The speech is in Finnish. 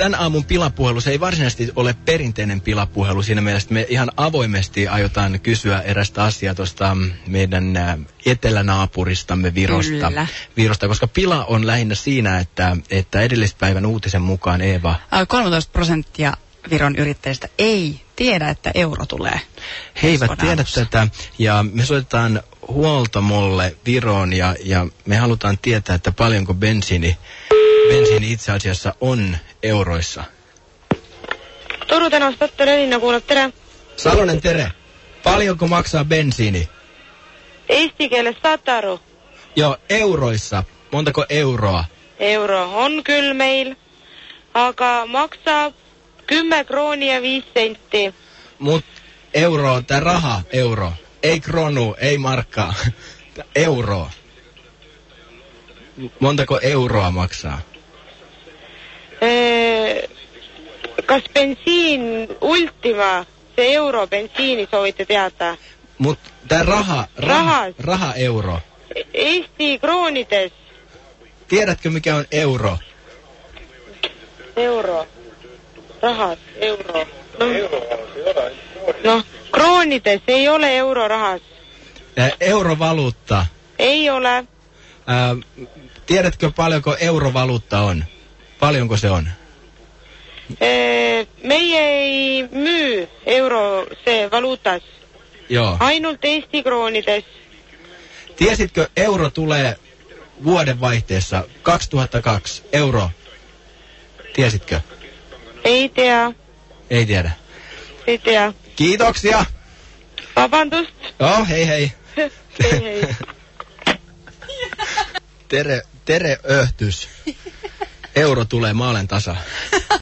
tämän aamun pilapuhelu, se ei varsinaisesti ole perinteinen pilapuhelu siinä mielessä, me ihan avoimesti aiotaan kysyä erästä asiaa tuosta meidän ä, etelänaapuristamme Virosta. Kyllä. Virosta, koska pila on lähinnä siinä, että, että edellispäivän uutisen mukaan Eeva, Ää, 13 prosenttia Viron yrittäjistä ei tiedä, että euro tulee. he eivät tiedä tätä ja me soitetaan huoltamolle Viroon ja, ja me halutaan tietää, että paljonko bensiini, bensiini itse asiassa on euroissa. Turun tänään Petteri Elina kuulet, tere. Salonen Tere, paljonko maksaa bensiini? Eesti keeles saate aru? Joo, euroissa. Montako euroa? Euro on küll meil, aga maksab kümme krooni ja viis senti. Mut euro, tää raha, euro. Ei kronu, ei markkaa. Euro. Montako euroa maksaa? Ee, kas bensiin Ultima, se euro bensiini soovitte teada? Mut tää raha, Raha. raha, euro. Eesti kroonides Tiedätkö mikä on euro? euro. Rahat, euro. No, no kroonides ei ole eurorahas. Ää, eurovaluutta. Ei ole. Ää, tiedätkö paljonko eurovaluutta on? Paljonko se on? Ee, meie ei müü euro see valuutas, Joo. ainult Eesti kroonides. Tiesitkö, euro tulee vuodenvaihteessa 2002. Euro. Tiesitkö? Ei tea, Ei tiedä. ei tea. Kiitoksia. Vabandust. Joo, hei hei. Hei, hei. Tere, Tere Öhtys. Euro tulee maalen tasa.